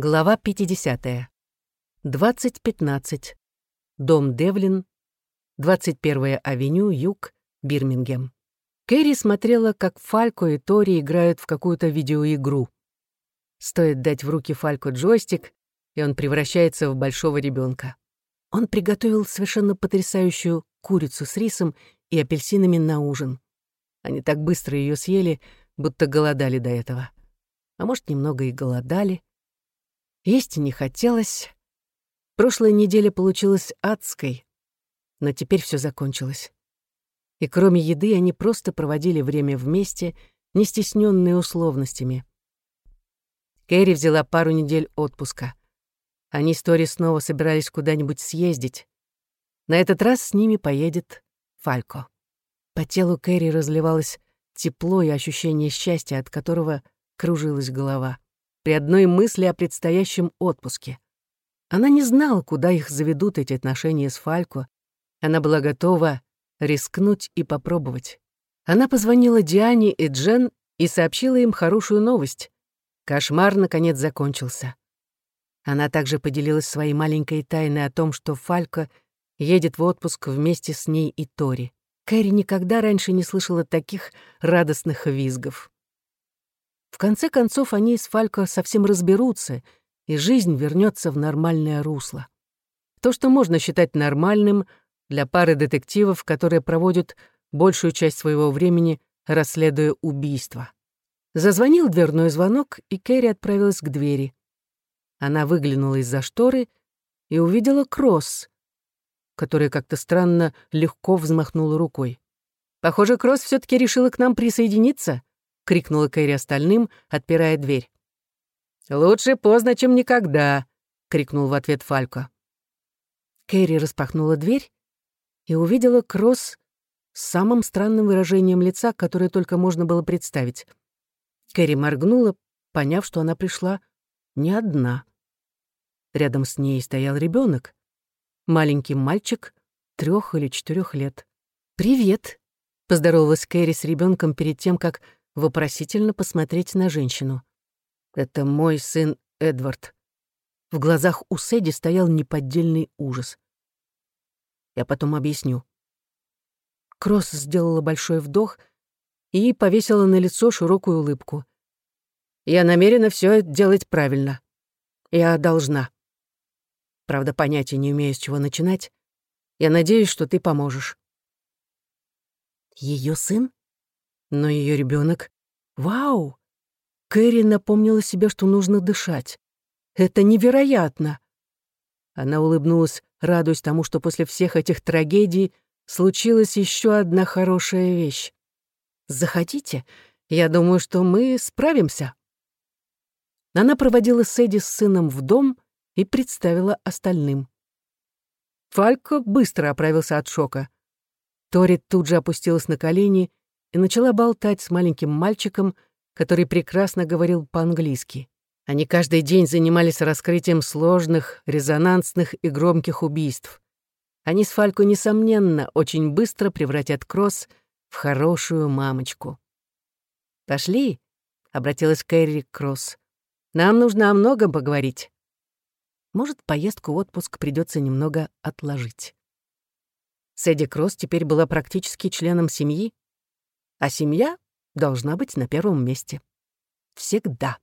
Глава 50. 2015. Дом Девлин. 21 авеню, юг, Бирмингем. Кэрри смотрела, как Фалько и Тори играют в какую-то видеоигру. Стоит дать в руки Фалько джойстик, и он превращается в большого ребенка. Он приготовил совершенно потрясающую курицу с рисом и апельсинами на ужин. Они так быстро ее съели, будто голодали до этого. А может, немного и голодали — есть не хотелось. Прошлая неделя получилась адской, но теперь все закончилось. И кроме еды они просто проводили время вместе, не стесненные условностями. Кэрри взяла пару недель отпуска. Они с Тори снова собирались куда-нибудь съездить. На этот раз с ними поедет Фалько. По телу Кэрри разливалось тепло и ощущение счастья, от которого кружилась голова при одной мысли о предстоящем отпуске. Она не знала, куда их заведут эти отношения с Фалько. Она была готова рискнуть и попробовать. Она позвонила Диане и Джен и сообщила им хорошую новость. Кошмар, наконец, закончился. Она также поделилась своей маленькой тайной о том, что Фалько едет в отпуск вместе с ней и Тори. Кэрри никогда раньше не слышала таких радостных визгов. В конце концов, они с Фалько совсем разберутся, и жизнь вернется в нормальное русло. То, что можно считать нормальным для пары детективов, которые проводят большую часть своего времени, расследуя убийство. Зазвонил дверной звонок, и Кэрри отправилась к двери. Она выглянула из-за шторы и увидела Кросс, которая как-то странно легко взмахнула рукой. «Похоже, Кросс все таки решила к нам присоединиться», крикнула Кэрри остальным, отпирая дверь. «Лучше поздно, чем никогда», — крикнул в ответ Фалько. Кэрри распахнула дверь и увидела Кросс с самым странным выражением лица, которое только можно было представить. Кэрри моргнула, поняв, что она пришла не одна. Рядом с ней стоял ребенок, маленький мальчик трех или четырех лет. «Привет», — поздоровалась Кэрри с ребенком перед тем, как вопросительно посмотреть на женщину. «Это мой сын Эдвард». В глазах у Сэдди стоял неподдельный ужас. Я потом объясню. Кросс сделала большой вдох и повесила на лицо широкую улыбку. «Я намерена все делать правильно. Я должна. Правда, понятия не умею, с чего начинать. Я надеюсь, что ты поможешь». Ее сын? Но ее ребенок. Вау! Кэрри напомнила себе, что нужно дышать. Это невероятно! Она улыбнулась, радуясь тому, что после всех этих трагедий случилась еще одна хорошая вещь. «Заходите. Я думаю, что мы справимся». Она проводила Сэдди с сыном в дом и представила остальным. Фалько быстро оправился от шока. Тори тут же опустилась на колени и начала болтать с маленьким мальчиком, который прекрасно говорил по-английски. Они каждый день занимались раскрытием сложных, резонансных и громких убийств. Они с Фалько, несомненно, очень быстро превратят Кросс в хорошую мамочку. «Пошли», — обратилась Кэрри к Кросс. «Нам нужно о многом поговорить. Может, поездку в отпуск придется немного отложить». Сэдди Кросс теперь была практически членом семьи, а семья должна быть на первом месте. Всегда.